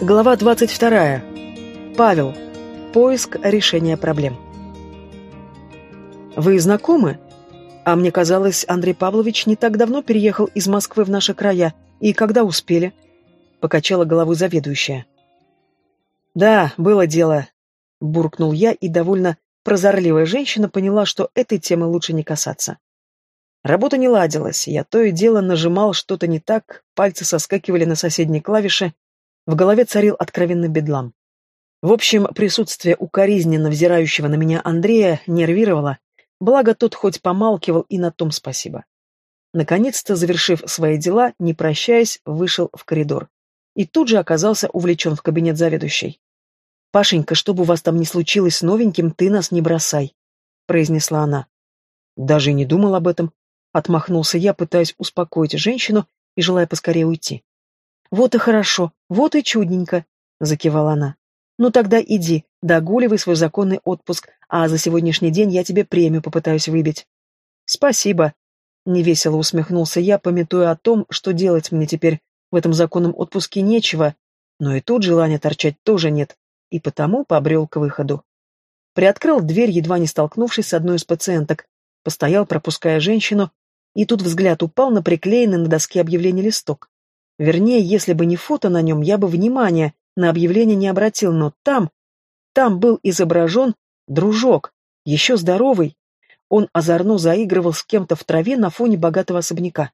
Глава 22. Павел. Поиск решения проблем. Вы знакомы? А мне казалось, Андрей Павлович не так давно переехал из Москвы в наши края. И когда успели? Покачала головой заведующая. Да, было дело. Буркнул я, и довольно прозорливая женщина поняла, что этой темы лучше не касаться. Работа не ладилась, я то и дело нажимал что-то не так, пальцы соскакивали на соседние клавиши, в голове царил откровенный бедлам. В общем, присутствие укоризненно взирающего на меня Андрея нервировало, благо тот хоть помалкивал, и на том спасибо. Наконец-то, завершив свои дела, не прощаясь, вышел в коридор. И тут же оказался увлечен в кабинет заведующей. «Пашенька, чтобы у вас там не случилось с новеньким, ты нас не бросай», — произнесла она. «Даже не думал об этом», — отмахнулся я, пытаясь успокоить женщину и желая поскорее уйти. «Вот и хорошо, вот и чудненько», — закивала она. «Ну тогда иди, догуливай свой законный отпуск, а за сегодняшний день я тебе премию попытаюсь выбить». «Спасибо», — невесело усмехнулся я, пометуя о том, что делать мне теперь в этом законном отпуске нечего, но и тут желания торчать тоже нет, и потому побрел к выходу. Приоткрыл дверь, едва не столкнувшись с одной из пациенток, постоял, пропуская женщину, и тут взгляд упал на приклеенный на доске объявления листок. Вернее, если бы не фото на нем, я бы внимания на объявление не обратил, но там, там был изображен дружок, еще здоровый. Он озорно заигрывал с кем-то в траве на фоне богатого особняка.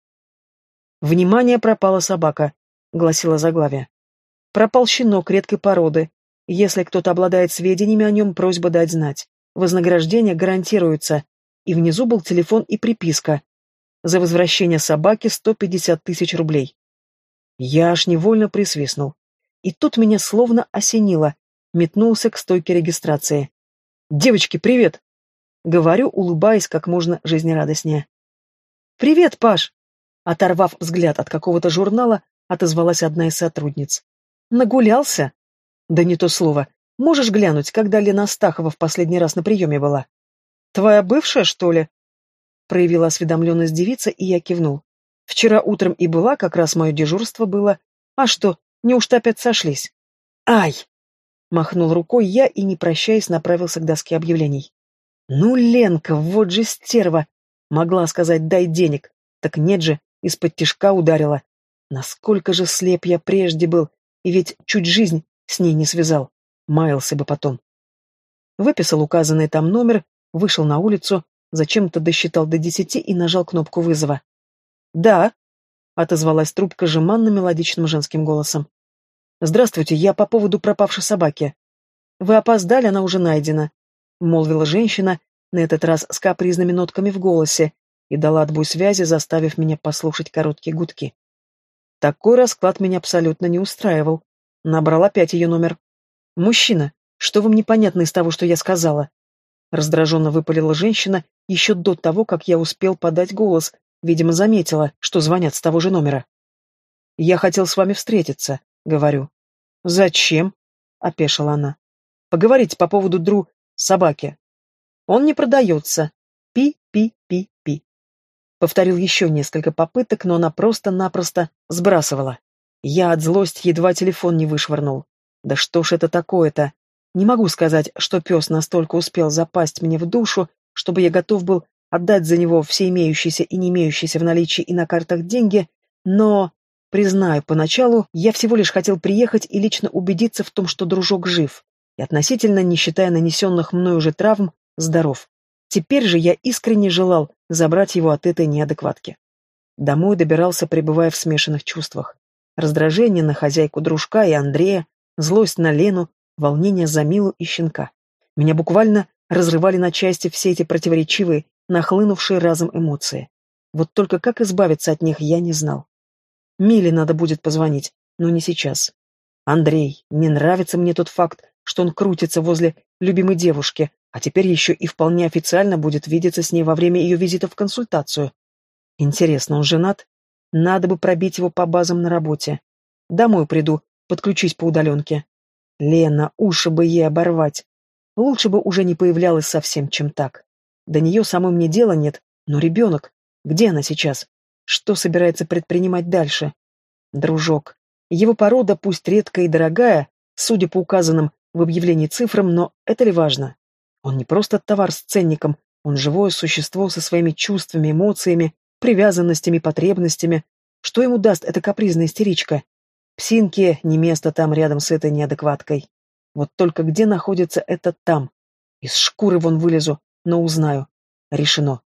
«Внимание, пропала собака», — гласило заглавие. «Пропал щенок редкой породы. Если кто-то обладает сведениями о нем, просьба дать знать. Вознаграждение гарантируется». И внизу был телефон и приписка. За возвращение собаки 150 тысяч рублей. Я аж невольно присвистнул. И тут меня словно осенило. Метнулся к стойке регистрации. «Девочки, привет!» Говорю, улыбаясь как можно жизнерадостнее. «Привет, Паш!» Оторвав взгляд от какого-то журнала, отозвалась одна из сотрудниц. «Нагулялся?» «Да не то слово. Можешь глянуть, когда Лена Астахова в последний раз на приеме была?» «Твоя бывшая, что ли?» Проявила осведомленность девица, и я кивнул. Вчера утром и была, как раз мое дежурство было. А что, неужто опять сошлись? Ай! Махнул рукой я и, не прощаясь, направился к доске объявлений. Ну, Ленка, вот же стерва! Могла сказать «дай денег». Так нет же, из-под тишка ударила. Насколько же слеп я прежде был, и ведь чуть жизнь с ней не связал. Маялся бы потом. Выписал указанный там номер, вышел на улицу, зачем-то досчитал до десяти и нажал кнопку вызова. «Да», — отозвалась трубка жеманно-мелодичным женским голосом. «Здравствуйте, я по поводу пропавшей собаки». «Вы опоздали, она уже найдена», — молвила женщина, на этот раз с капризными нотками в голосе, и дала отбой связи, заставив меня послушать короткие гудки. Такой расклад меня абсолютно не устраивал. Набрал опять ее номер. «Мужчина, что вам непонятно из того, что я сказала?» Раздраженно выпалила женщина еще до того, как я успел подать голос, Видимо, заметила, что звонят с того же номера. «Я хотел с вами встретиться», — говорю. «Зачем?» — опешила она. «Поговорить по поводу Дру собаки. Он не продается. Пи-пи-пи-пи». Повторил еще несколько попыток, но она просто-напросто сбрасывала. Я от злости едва телефон не вышвырнул. Да что ж это такое-то? Не могу сказать, что пес настолько успел запасть мне в душу, чтобы я готов был отдать за него все имеющиеся и не имеющиеся в наличии и на картах деньги, но, признаю, поначалу я всего лишь хотел приехать и лично убедиться в том, что дружок жив, и относительно, не считая нанесенных мной уже травм, здоров. Теперь же я искренне желал забрать его от этой неадекватки. Домой добирался, пребывая в смешанных чувствах. Раздражение на хозяйку дружка и Андрея, злость на Лену, волнение за Милу и щенка. Меня буквально разрывали на части все эти противоречивые нахлынувшие разом эмоции. Вот только как избавиться от них, я не знал. Миле надо будет позвонить, но не сейчас. Андрей, не нравится мне тот факт, что он крутится возле любимой девушки, а теперь еще и вполне официально будет видеться с ней во время ее визита в консультацию. Интересно, он женат? Надо бы пробить его по базам на работе. Домой приду, подключись по удаленке. Лена, уши бы ей оборвать. Лучше бы уже не появлялась совсем, чем так. До нее самой мне дела нет, но ребенок, где она сейчас? Что собирается предпринимать дальше? Дружок, Его порода, пусть редкая и дорогая, судя по указанным в объявлении цифрам, но это ли важно? Он не просто товар с ценником, он живое существо со своими чувствами, эмоциями, привязанностями, потребностями. Что ему даст эта капризная истеричка? Псинке не место там рядом с этой неадекваткой. Вот только где находится этот там? Из шкуры вон вылезу, но узнаю. Решено.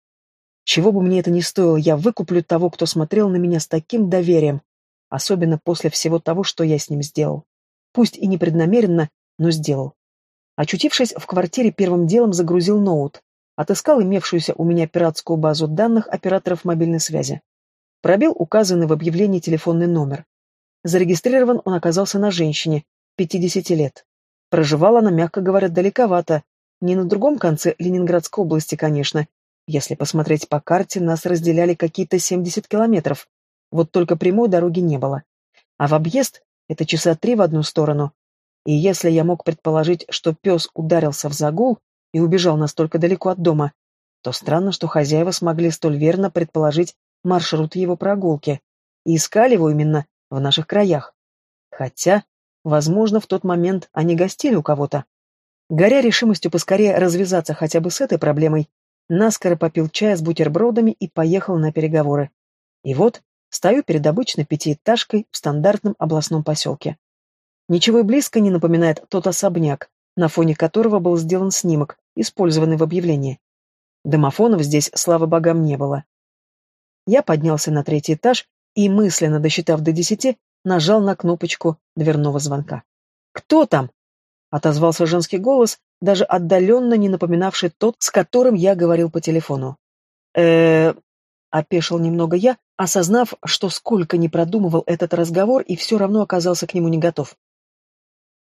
Чего бы мне это ни стоило, я выкуплю того, кто смотрел на меня с таким доверием, особенно после всего того, что я с ним сделал. Пусть и непреднамеренно, но сделал. Очутившись в квартире, первым делом загрузил ноут, отыскал имевшуюся у меня пиратскую базу данных операторов мобильной связи. Пробил указанный в объявлении телефонный номер. Зарегистрирован он оказался на женщине, 50 лет. Проживала она, мягко говоря, далековато, не на другом конце Ленинградской области, конечно. Если посмотреть по карте, нас разделяли какие-то 70 километров. Вот только прямой дороги не было. А в объезд это часа три в одну сторону. И если я мог предположить, что пес ударился в загул и убежал настолько далеко от дома, то странно, что хозяева смогли столь верно предположить маршрут его прогулки и искали его именно в наших краях. Хотя, возможно, в тот момент они гостили у кого-то. Горя решимостью поскорее развязаться хотя бы с этой проблемой, наскоро попил чая с бутербродами и поехал на переговоры. И вот стою перед обычной пятиэтажкой в стандартном областном поселке. Ничего и близко не напоминает тот особняк, на фоне которого был сделан снимок, использованный в объявлении. Домофонов здесь, слава богам, не было. Я поднялся на третий этаж и, мысленно досчитав до десяти, нажал на кнопочку дверного звонка. «Кто там?» — отозвался женский голос, даже отдаленно не напоминавший тот, с которым я говорил по телефону. э опешил немного я, осознав, что сколько не продумывал этот разговор и все равно оказался к нему не готов.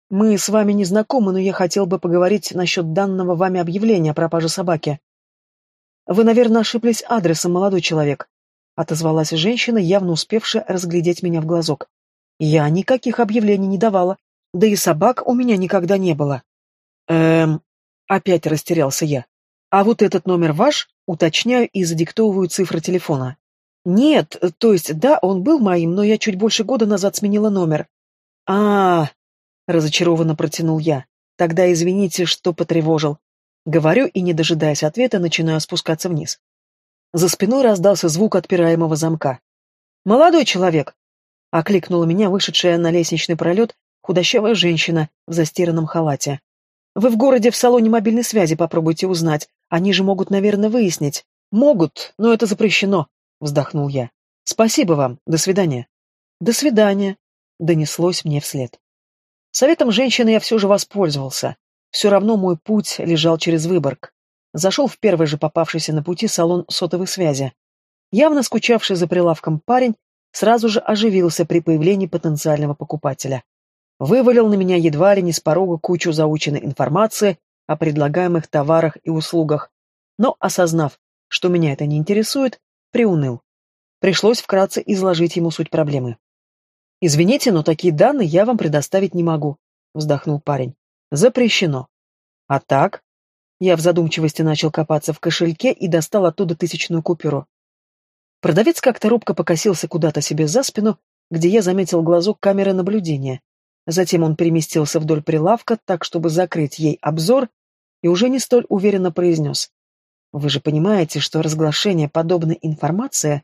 «Мы с вами не знакомы, но я хотел бы поговорить насчет данного вами объявления о пропаже собаки». «Вы, наверное, ошиблись адресом, молодой человек», — отозвалась женщина, явно успевшая разглядеть меня в глазок. «Я никаких объявлений не давала, да и собак у меня никогда не было». «Эм...» — опять растерялся я. «А вот этот номер ваш?» — уточняю и задиктовываю цифры телефона. «Нет, то есть, да, он был моим, но я чуть больше года назад сменила номер». «А-а-а!» — разочарованно протянул я. «Тогда извините, что потревожил». Говорю и, не дожидаясь ответа, начинаю спускаться вниз. За спиной раздался звук отпираемого замка. «Молодой человек!» — окликнула меня вышедшая на лестничный пролет худощавая женщина в застиранном халате. «Вы в городе в салоне мобильной связи попробуйте узнать. Они же могут, наверное, выяснить». «Могут, но это запрещено», — вздохнул я. «Спасибо вам. До свидания». «До свидания», — донеслось мне вслед. Советом женщины я все же воспользовался. Все равно мой путь лежал через Выборг. Зашел в первый же попавшийся на пути салон сотовой связи. Явно скучавший за прилавком парень сразу же оживился при появлении потенциального покупателя. Вывалил на меня едва ли не с порога кучу заученной информации о предлагаемых товарах и услугах, но, осознав, что меня это не интересует, приуныл. Пришлось вкратце изложить ему суть проблемы. «Извините, но такие данные я вам предоставить не могу», — вздохнул парень. «Запрещено». «А так?» Я в задумчивости начал копаться в кошельке и достал оттуда тысячную купюру. Продавец как-то робко покосился куда-то себе за спину, где я заметил глазок камеры наблюдения. Затем он переместился вдоль прилавка, так, чтобы закрыть ей обзор, и уже не столь уверенно произнес. «Вы же понимаете, что разглашение подобной информации...»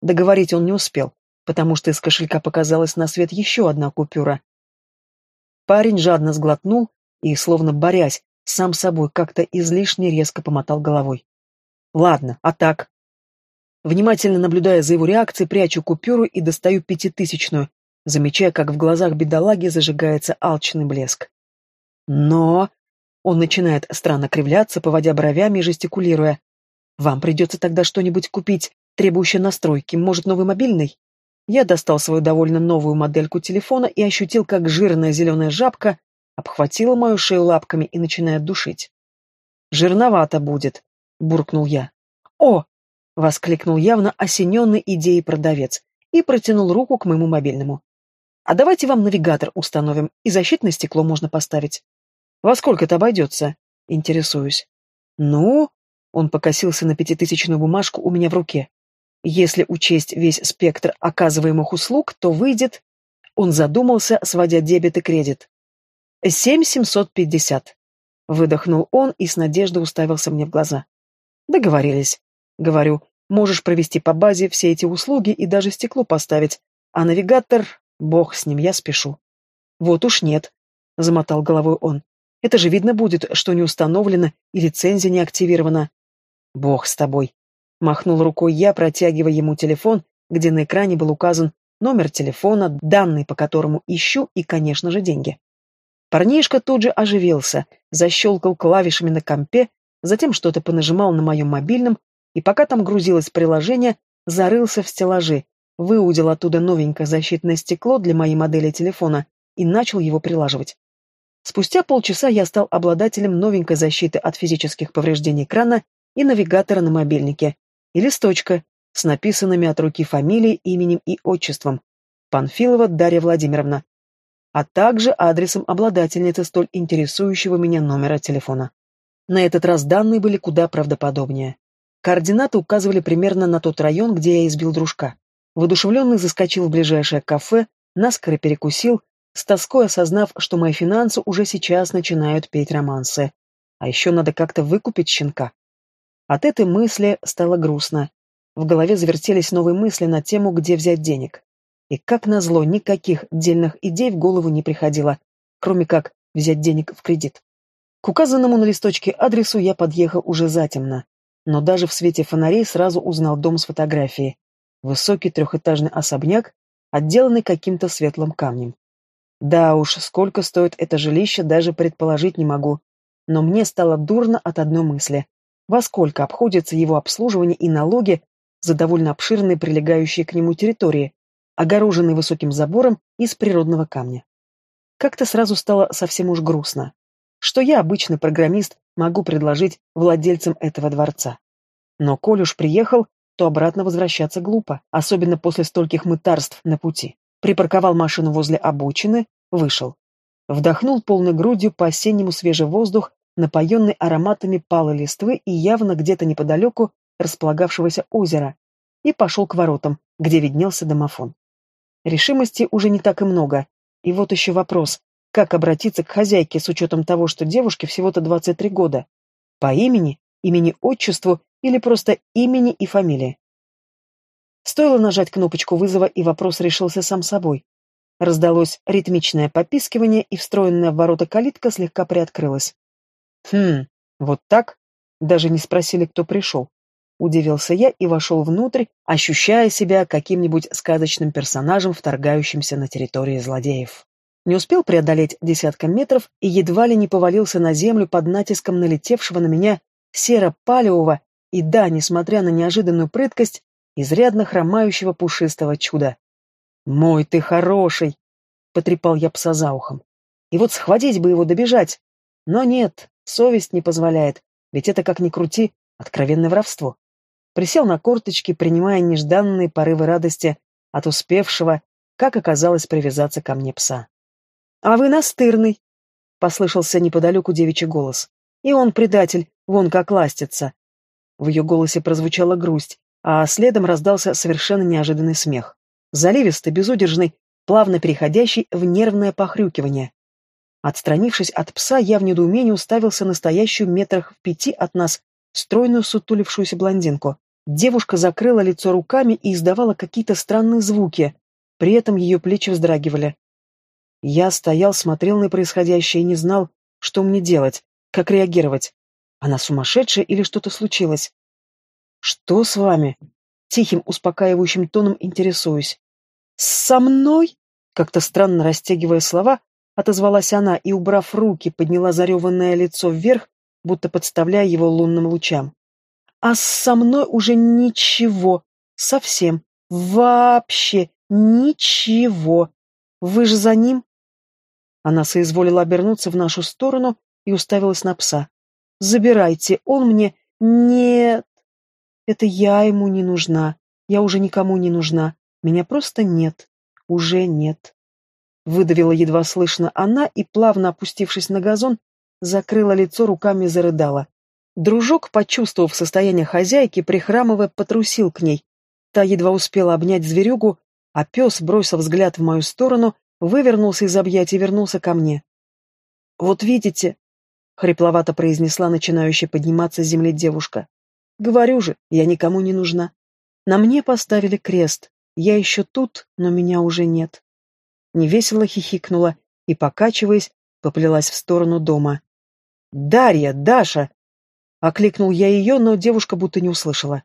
Договорить он не успел, потому что из кошелька показалась на свет еще одна купюра. Парень жадно сглотнул и, словно борясь сам собой как-то излишне резко помотал головой. Ладно, а так? Внимательно наблюдая за его реакцией, прячу купюру и достаю пятитысячную, замечая, как в глазах бедолаги зажигается алчный блеск. Но... Он начинает странно кривляться, поводя бровями и жестикулируя. «Вам придется тогда что-нибудь купить, требующее настройки, может, новый мобильный?» Я достал свою довольно новую модельку телефона и ощутил, как жирная зеленая жабка обхватила мою шею лапками и начинает душить. «Жирновато будет», — буркнул я. «О!» — воскликнул явно осененный идеей продавец и протянул руку к моему мобильному. «А давайте вам навигатор установим, и защитное стекло можно поставить». «Во сколько это обойдется?» — интересуюсь. «Ну...» — он покосился на пятитысячную бумажку у меня в руке. «Если учесть весь спектр оказываемых услуг, то выйдет...» Он задумался, сводя дебет и кредит. «Семь семьсот пятьдесят». Выдохнул он и с надеждой уставился мне в глаза. «Договорились». Говорю, можешь провести по базе все эти услуги и даже стекло поставить, а навигатор... Бог с ним, я спешу. Вот уж нет, — замотал головой он. Это же видно будет, что не установлено и лицензия не активирована. Бог с тобой. Махнул рукой я, протягивая ему телефон, где на экране был указан номер телефона, данные по которому ищу и, конечно же, деньги. Парнишка тут же оживился, защелкал клавишами на компе, затем что-то понажимал на моем мобильном, и пока там грузилось приложение, зарылся в стеллажи, выудил оттуда новенькое защитное стекло для моей модели телефона и начал его прилаживать. Спустя полчаса я стал обладателем новенькой защиты от физических повреждений экрана и навигатора на мобильнике, и листочка с написанными от руки фамилией, именем и отчеством. Панфилова Дарья Владимировна, а также адресом обладательницы столь интересующего меня номера телефона. На этот раз данные были куда правдоподобнее. Координаты указывали примерно на тот район, где я избил дружка. Водушевленный заскочил в ближайшее кафе, наскоро перекусил, с тоской осознав, что мои финансы уже сейчас начинают петь романсы. А еще надо как-то выкупить щенка. От этой мысли стало грустно. В голове завертелись новые мысли на тему, где взять денег. И, как назло, никаких дельных идей в голову не приходило, кроме как взять денег в кредит. К указанному на листочке адресу я подъехал уже затемно но даже в свете фонарей сразу узнал дом с фотографией. Высокий трехэтажный особняк, отделанный каким-то светлым камнем. Да уж, сколько стоит это жилище, даже предположить не могу. Но мне стало дурно от одной мысли. Во сколько обходится его обслуживание и налоги за довольно обширные прилегающие к нему территории, огороженные высоким забором из природного камня. Как-то сразу стало совсем уж грустно. Что я, обычный программист, могу предложить владельцам этого дворца. Но коль уж приехал, то обратно возвращаться глупо, особенно после стольких мытарств на пути. Припарковал машину возле обочины, вышел. Вдохнул полной грудью по-осеннему свежий воздух, напоенный ароматами палой листвы и явно где-то неподалеку располагавшегося озера, и пошел к воротам, где виднелся домофон. Решимости уже не так и много. И вот еще вопрос, как обратиться к хозяйке с учетом того, что девушке всего-то 23 года? По имени, имени-отчеству или просто имени и фамилии? Стоило нажать кнопочку вызова, и вопрос решился сам собой. Раздалось ритмичное попискивание, и встроенная в ворота калитка слегка приоткрылась. «Хм, вот так?» Даже не спросили, кто пришел. Удивился я и вошел внутрь, ощущая себя каким-нибудь сказочным персонажем, вторгающимся на территории злодеев. Не успел преодолеть десятка метров и едва ли не повалился на землю под натиском налетевшего на меня серо-палевого и, да, несмотря на неожиданную прыткость, изрядно хромающего пушистого чуда. «Мой ты хороший!» — потрепал я пса за ухом. «И вот схватить бы его добежать. Но нет, совесть не позволяет, ведь это, как ни крути, откровенное воровство». Присел на корточки, принимая нежданные порывы радости от успевшего, как оказалось, привязаться ко мне пса. «А вы настырный!» — послышался неподалеку девичий голос. «И он предатель, вон как ластится!» В ее голосе прозвучала грусть, а следом раздался совершенно неожиданный смех. Заливистый, безудержный, плавно переходящий в нервное похрюкивание. Отстранившись от пса, я в недоумении уставился на стоящую метрах в пяти от нас стройную сутулившуюся блондинку. Девушка закрыла лицо руками и издавала какие-то странные звуки, при этом ее плечи вздрагивали. Я стоял, смотрел на происходящее и не знал, что мне делать, как реагировать. Она сумасшедшая или что-то случилось? «Что с вами?» Тихим, успокаивающим тоном интересуюсь. «Со мной?» Как-то странно растягивая слова, отозвалась она и, убрав руки, подняла зареванное лицо вверх, будто подставляя его лунным лучам. «А со мной уже ничего. Совсем. Вообще ничего. Вы же за ним?» Она соизволила обернуться в нашу сторону и уставилась на пса. «Забирайте, он мне... Нет! Это я ему не нужна. Я уже никому не нужна. Меня просто нет. Уже нет». Выдавила едва слышно она и, плавно опустившись на газон, закрыла лицо руками и зарыдала. Дружок, почувствовав состояние хозяйки, прихрамывая, потрусил к ней. Та едва успела обнять зверюгу, а пес, бросив взгляд в мою сторону, вывернулся из объятий и вернулся ко мне. «Вот видите», — хрипловато произнесла начинающая подниматься с земли девушка. «Говорю же, я никому не нужна. На мне поставили крест. Я еще тут, но меня уже нет». Невесело хихикнула и, покачиваясь, поплелась в сторону дома. «Дарья! Даша!» Окликнул я ее, но девушка будто не услышала.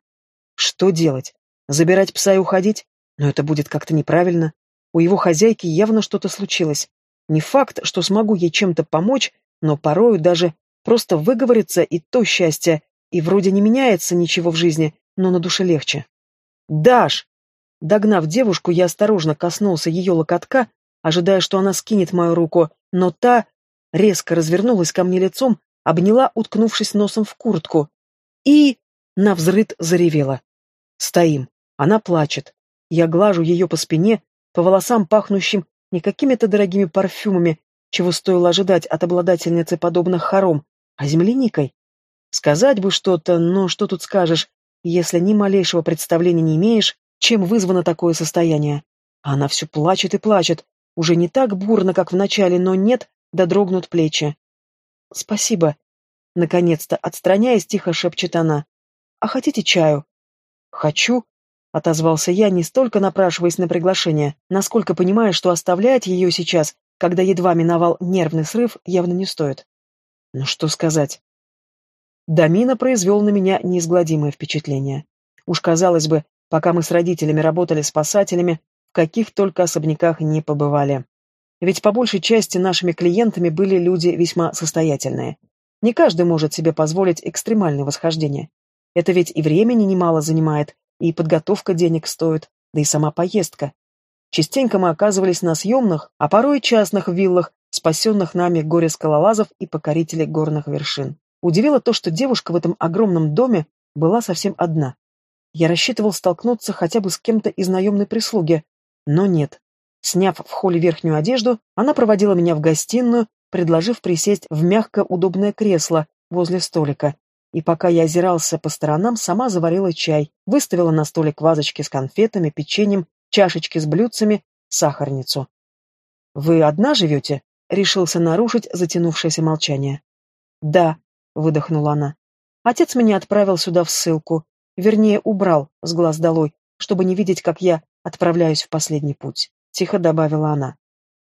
«Что делать? Забирать пса и уходить? Но это будет как-то неправильно. У его хозяйки явно что-то случилось. Не факт, что смогу ей чем-то помочь, но порою даже просто выговориться и то счастье, и вроде не меняется ничего в жизни, но на душе легче. «Даш!» Догнав девушку, я осторожно коснулся ее локотка, ожидая, что она скинет мою руку, но та резко развернулась ко мне лицом, обняла, уткнувшись носом в куртку, и навзрыд заревела. Стоим. Она плачет. Я глажу ее по спине, по волосам, пахнущим не какими-то дорогими парфюмами, чего стоило ожидать от обладательницы подобных хором, а земляникой. Сказать бы что-то, но что тут скажешь, если ни малейшего представления не имеешь, чем вызвано такое состояние. Она все плачет и плачет, уже не так бурно, как в начале, но нет, да дрогнут плечи. «Спасибо», — наконец-то, отстраняясь, тихо шепчет она. «А хотите чаю?» «Хочу», — отозвался я, не столько напрашиваясь на приглашение, насколько понимая, что оставлять ее сейчас, когда едва миновал нервный срыв, явно не стоит. Ну что сказать? Дамина произвел на меня неизгладимое впечатление. Уж казалось бы, пока мы с родителями работали спасателями, в каких только особняках не побывали. Ведь по большей части нашими клиентами были люди весьма состоятельные. Не каждый может себе позволить экстремальное восхождение. Это ведь и времени немало занимает, и подготовка денег стоит, да и сама поездка. Частенько мы оказывались на съемных, а порой частных виллах, спасенных нами горе-скалолазов и покорителей горных вершин. Удивило то, что девушка в этом огромном доме была совсем одна. Я рассчитывал столкнуться хотя бы с кем-то из наемной прислуги, но нет. Сняв в холле верхнюю одежду, она проводила меня в гостиную, предложив присесть в мягкое удобное кресло возле столика. И пока я озирался по сторонам, сама заварила чай, выставила на столик вазочки с конфетами, печеньем, чашечки с блюдцами, сахарницу. «Вы одна живете?» — решился нарушить затянувшееся молчание. «Да», — выдохнула она. «Отец меня отправил сюда в ссылку, вернее, убрал с глаз долой, чтобы не видеть, как я отправляюсь в последний путь», — тихо добавила она.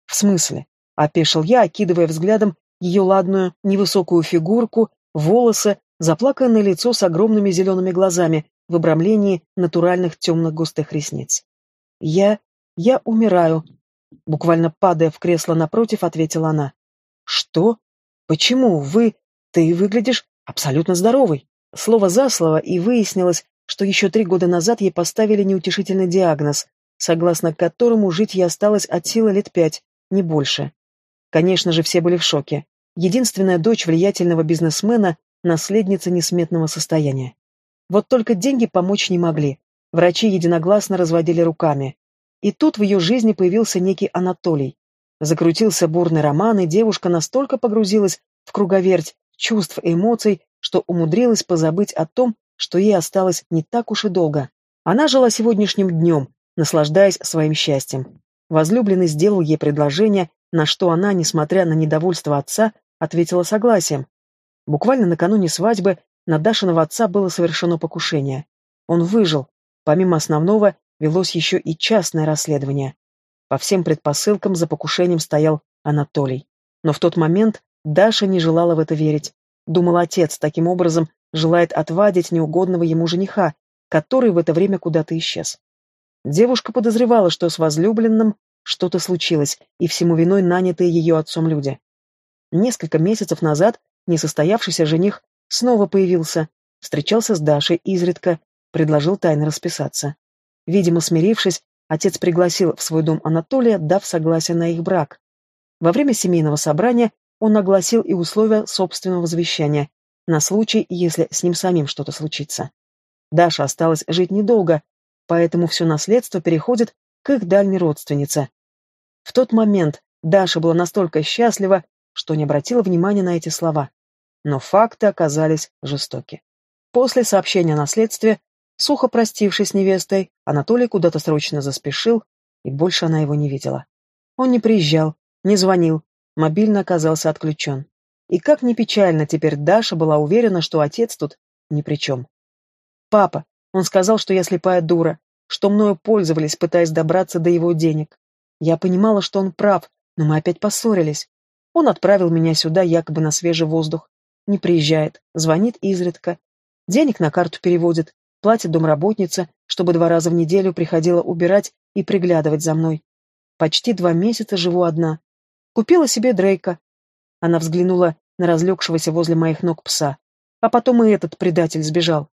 «В смысле?» — опешил я, окидывая взглядом ее ладную, невысокую фигурку, волосы, заплаканное лицо с огромными зелеными глазами в обрамлении натуральных темных густых ресниц. «Я... я умираю», — буквально падая в кресло напротив, ответила она. «Что? Почему? Вы... ты выглядишь абсолютно здоровой». Слово за слово, и выяснилось, что еще три года назад ей поставили неутешительный диагноз, согласно которому жить ей осталось от силы лет пять, не больше. Конечно же, все были в шоке. Единственная дочь влиятельного бизнесмена, наследница несметного состояния. Вот только деньги помочь не могли. Врачи единогласно разводили руками. И тут в ее жизни появился некий Анатолий. Закрутился бурный роман, и девушка настолько погрузилась в круговерть чувств и эмоций, что умудрилась позабыть о том, что ей осталось не так уж и долго. Она жила сегодняшним днем, наслаждаясь своим счастьем. Возлюбленный сделал ей предложение, на что она, несмотря на недовольство отца, ответила согласием. Буквально накануне свадьбы на Дашиного отца было совершено покушение. Он выжил. Помимо основного, велось еще и частное расследование. По всем предпосылкам за покушением стоял Анатолий. Но в тот момент Даша не желала в это верить. Думал отец, таким образом желает отвадить неугодного ему жениха, который в это время куда-то исчез. Девушка подозревала, что с возлюбленным что-то случилось, и всему виной нанятые ее отцом люди. Несколько месяцев назад несостоявшийся жених снова появился, встречался с Дашей изредка, предложил тайно расписаться. Видимо, смирившись, отец пригласил в свой дом Анатолия, дав согласие на их брак. Во время семейного собрания он огласил и условия собственного завещания, на случай, если с ним самим что-то случится. Даша осталась жить недолго, поэтому все наследство переходит к их дальней родственнице. В тот момент Даша была настолько счастлива, что не обратила внимания на эти слова. Но факты оказались жестоки. После сообщения о наследстве, сухо простившись с невестой, Анатолий куда-то срочно заспешил, И больше она его не видела. Он не приезжал, не звонил, мобильно оказался отключен. И как ни печально, теперь Даша была уверена, что отец тут ни при чем. «Папа, он сказал, что я слепая дура, что мною пользовались, пытаясь добраться до его денег. Я понимала, что он прав, но мы опять поссорились. Он отправил меня сюда якобы на свежий воздух. Не приезжает, звонит изредка. Денег на карту переводит, платит домработница, чтобы два раза в неделю приходила убирать и приглядывать за мной. Почти два месяца живу одна. Купила себе Дрейка. Она взглянула на разлегшегося возле моих ног пса. А потом и этот предатель сбежал.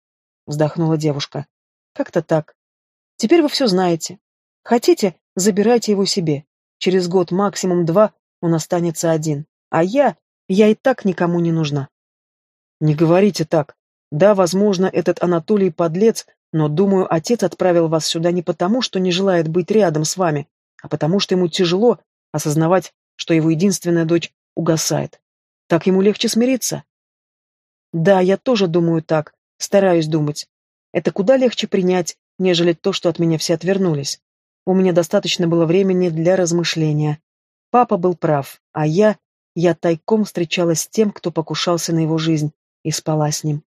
Вздохнула девушка. Как-то так. Теперь вы все знаете. Хотите, забирайте его себе. Через год, максимум два, он останется один. А я, я и так никому не нужна. Не говорите так. Да, возможно, этот Анатолий подлец, но, думаю, отец отправил вас сюда не потому, что не желает быть рядом с вами, а потому что ему тяжело осознавать, что его единственная дочь угасает. Так ему легче смириться. Да, я тоже думаю так, стараюсь думать. Это куда легче принять, нежели то, что от меня все отвернулись. У меня достаточно было времени для размышления. Папа был прав, а я... Я тайком встречалась с тем, кто покушался на его жизнь, и спала с ним.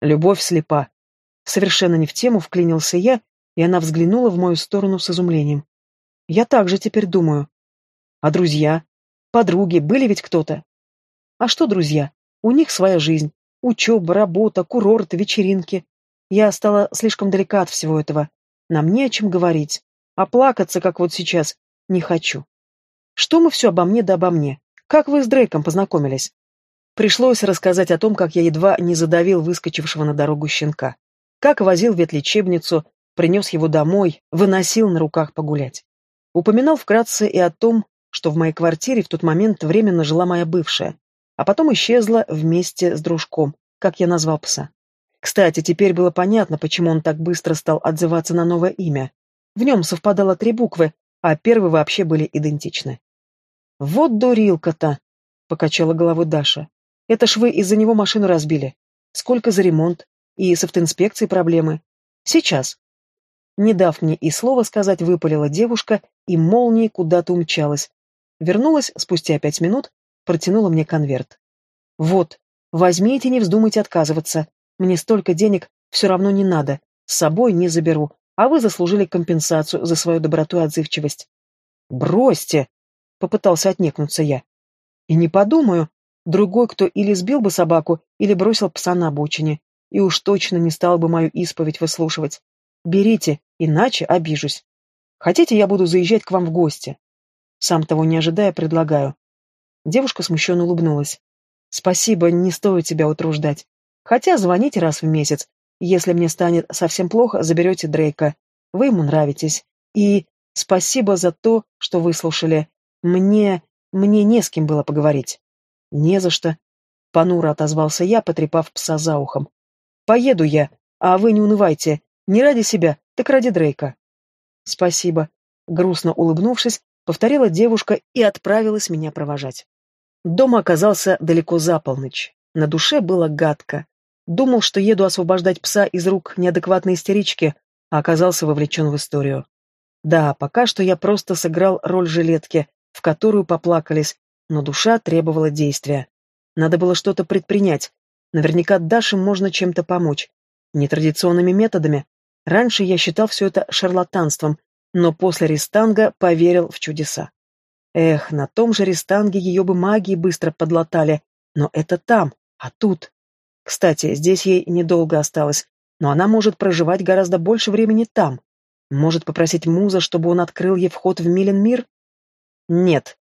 Любовь слепа. Совершенно не в тему вклинился я, и она взглянула в мою сторону с изумлением. Я также теперь думаю. А друзья? Подруги, были ведь кто-то? А что друзья? У них своя жизнь. Учеба, работа, курорт, вечеринки. Я стала слишком далека от всего этого. Нам не о чем говорить. А плакаться, как вот сейчас, не хочу. Что мы все обо мне да обо мне? Как вы с Дрейком познакомились? Пришлось рассказать о том, как я едва не задавил выскочившего на дорогу щенка. Как возил ветлечебницу, принес его домой, выносил на руках погулять. Упоминал вкратце и о том, что в моей квартире в тот момент временно жила моя бывшая, а потом исчезла вместе с дружком, как я назвал пса. Кстати, теперь было понятно, почему он так быстро стал отзываться на новое имя. В нем совпадало три буквы, а первые вообще были идентичны. «Вот дурилка-то!» — покачала головой Даша. «Это ж вы из-за него машину разбили. Сколько за ремонт? И с автоинспекцией проблемы. Сейчас». Не дав мне и слова сказать, выпалила девушка и молнией куда-то умчалась. Вернулась спустя пять минут, протянула мне конверт. «Вот, возьмите, не вздумайте отказываться. Мне столько денег все равно не надо, с собой не заберу, а вы заслужили компенсацию за свою доброту и отзывчивость». «Бросьте!» — попытался отнекнуться я. «И не подумаю. Другой, кто или сбил бы собаку, или бросил пса на обочине, и уж точно не стал бы мою исповедь выслушивать. Берите, иначе обижусь. Хотите, я буду заезжать к вам в гости?» Сам того не ожидая, предлагаю. Девушка смущенно улыбнулась. «Спасибо, не стоит тебя утруждать. Хотя звоните раз в месяц. Если мне станет совсем плохо, заберете Дрейка. Вы ему нравитесь. И спасибо за то, что выслушали. Мне... мне не с кем было поговорить». «Не за что», — понуро отозвался я, потрепав пса за ухом. «Поеду я, а вы не унывайте. Не ради себя, так ради Дрейка». «Спасибо», — грустно улыбнувшись, повторила девушка и отправилась меня провожать. Дом оказался далеко за полночь. На душе было гадко. Думал, что еду освобождать пса из рук неадекватной истерички, а оказался вовлечен в историю. Да, пока что я просто сыграл роль жилетки, в которую поплакались, но душа требовала действия. Надо было что-то предпринять. Наверняка Даше можно чем-то помочь. Нетрадиционными методами. Раньше я считал все это шарлатанством, но после Ристанга поверил в чудеса. Эх, на том же Ристанге ее бы магии быстро подлатали, но это там, а тут... Кстати, здесь ей недолго осталось, но она может проживать гораздо больше времени там. Может попросить Муза, чтобы он открыл ей вход в Милен мир? Нет.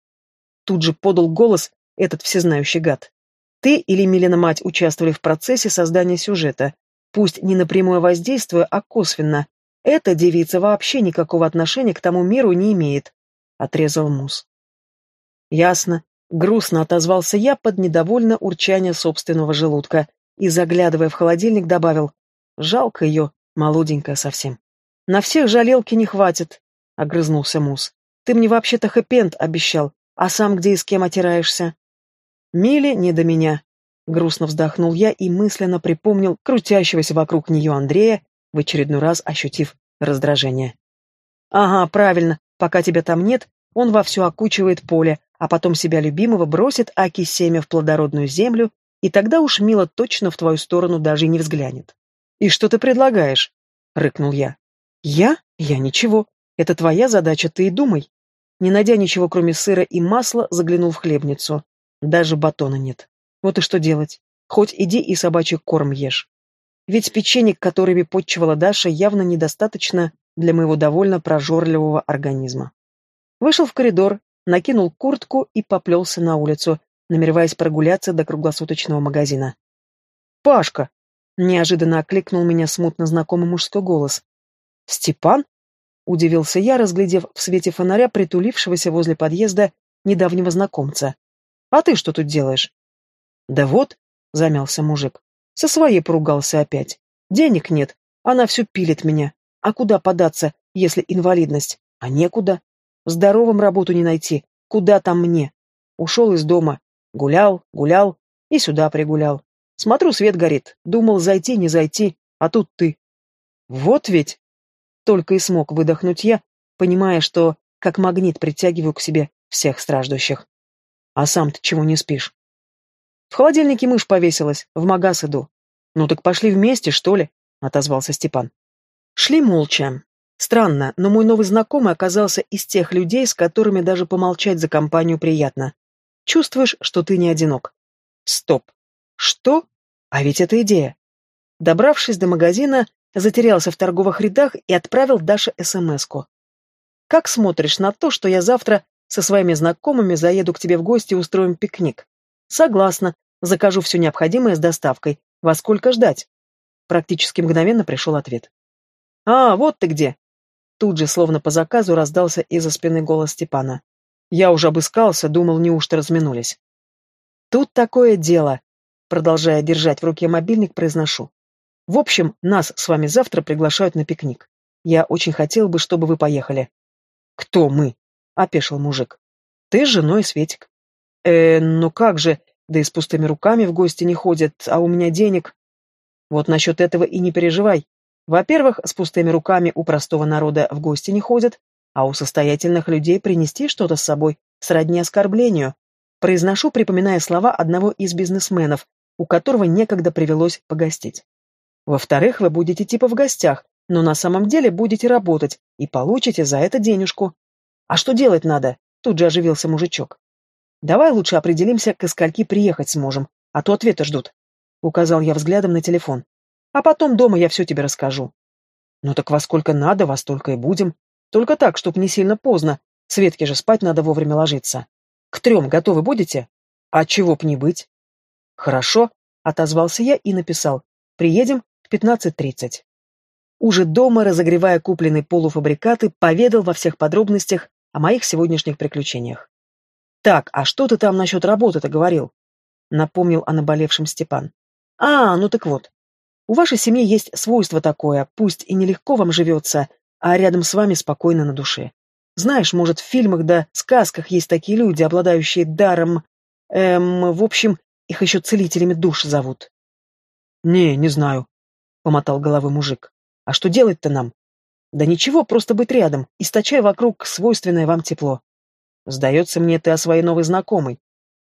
Тут же подал голос этот всезнающий гад. Ты или Милена мать участвовали в процессе создания сюжета, пусть не напрямую воздействуя, а косвенно. Эта девица вообще никакого отношения к тому миру не имеет, — отрезал Муз. Ясно. Грустно отозвался я под недовольно урчание собственного желудка и, заглядывая в холодильник, добавил. Жалко ее, молоденькая совсем. На всех жалелки не хватит, — огрызнулся Мус. Ты мне вообще-то хэппи обещал, а сам где и с кем отираешься? Миле не до меня. Грустно вздохнул я и мысленно припомнил крутящегося вокруг нее Андрея, в очередной раз ощутив раздражение. Ага, правильно, пока тебя там нет, он вовсю окучивает поле, а потом себя любимого бросит Аки семя в плодородную землю, и тогда уж Мила точно в твою сторону даже и не взглянет. «И что ты предлагаешь?» — рыкнул я. «Я? Я ничего. Это твоя задача, ты и думай». Не найдя ничего, кроме сыра и масла, заглянул в хлебницу. Даже батона нет. Вот и что делать. Хоть иди и собачий корм ешь. Ведь печенек, которыми подчевала Даша, явно недостаточно для моего довольно прожорливого организма. Вышел в коридор, накинул куртку и поплелся на улицу, намереваясь прогуляться до круглосуточного магазина. «Пашка!» — неожиданно окликнул меня смутно знакомый мужской голос. «Степан?» — удивился я, разглядев в свете фонаря притулившегося возле подъезда недавнего знакомца. «А ты что тут делаешь?» «Да вот», — замялся мужик, — «со своей поругался опять. Денег нет, она все пилит меня. А куда податься, если инвалидность? А некуда. Здоровым работу не найти. Куда там мне? Ушел из дома. Гулял, гулял и сюда пригулял. Смотрю, свет горит. Думал, зайти, не зайти, а тут ты. Вот ведь... Только и смог выдохнуть я, понимая, что как магнит притягиваю к себе всех страждущих. А сам ты чего не спишь? В холодильнике мышь повесилась, в магаз иду. Ну так пошли вместе, что ли? Отозвался Степан. Шли молча. Странно, но мой новый знакомый оказался из тех людей, с которыми даже помолчать за компанию приятно. Чувствуешь, что ты не одинок. Стоп. Что? А ведь это идея. Добравшись до магазина, затерялся в торговых рядах и отправил Даше СМС-ку. «Как смотришь на то, что я завтра со своими знакомыми заеду к тебе в гости и устроим пикник?» «Согласна. Закажу все необходимое с доставкой. Во сколько ждать?» Практически мгновенно пришел ответ. «А, вот ты где!» Тут же, словно по заказу, раздался из-за спины голос Степана. Я уже обыскался, думал, неужто разминулись. Тут такое дело, продолжая держать в руке мобильник, произношу. В общем, нас с вами завтра приглашают на пикник. Я очень хотел бы, чтобы вы поехали. Кто мы? Опешил мужик. Ты с женой Светик. Э, ну как же, да и с пустыми руками в гости не ходят, а у меня денег. Вот насчет этого и не переживай. Во-первых, с пустыми руками у простого народа в гости не ходят, а у состоятельных людей принести что-то с собой сродни оскорблению. Произношу, припоминая слова одного из бизнесменов, у которого некогда привелось погостить. Во-вторых, вы будете типа в гостях, но на самом деле будете работать и получите за это денежку. А что делать надо? Тут же оживился мужичок. Давай лучше определимся, к скольки приехать сможем, а то ответы ждут. Указал я взглядом на телефон. А потом дома я все тебе расскажу. Ну так во сколько надо, во столько и будем. Только так, чтоб не сильно поздно. Светке же спать надо вовремя ложиться. К трем готовы будете? А чего б не быть? Хорошо, отозвался я и написал. Приедем 15.30. Уже дома, разогревая купленные полуфабрикаты, поведал во всех подробностях о моих сегодняшних приключениях. «Так, а что ты там насчет работы-то говорил?» — напомнил о наболевшем Степан. «А, ну так вот. У вашей семьи есть свойство такое, пусть и нелегко вам живется, а рядом с вами спокойно на душе. Знаешь, может, в фильмах да сказках есть такие люди, обладающие даром... Эм, в общем, их еще целителями душ зовут. «Не, не знаю», — помотал головой мужик. «А что делать-то нам?» «Да ничего, просто быть рядом, источай вокруг свойственное вам тепло». «Сдается мне, ты о своей новой знакомой».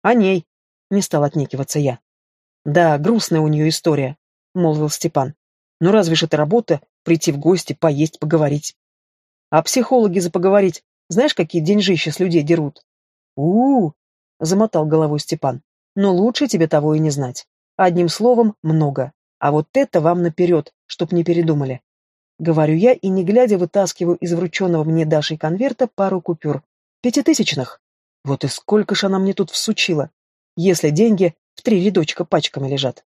«О ней», — не стал отнекиваться я. «Да, грустная у нее история молвил Степан. «Ну разве ж это работа — прийти в гости, поесть, поговорить?» «А психологи за поговорить, знаешь, какие деньжища с людей дерут?» у, -у, -у замотал головой Степан. «Но лучше тебе того и не знать. Одним словом, много. А вот это вам наперед, чтоб не передумали». Говорю я и, не глядя, вытаскиваю из врученного мне Дашей конверта пару купюр. Пятитысячных. Вот и сколько ж она мне тут всучила. Если деньги в три рядочка пачками лежат.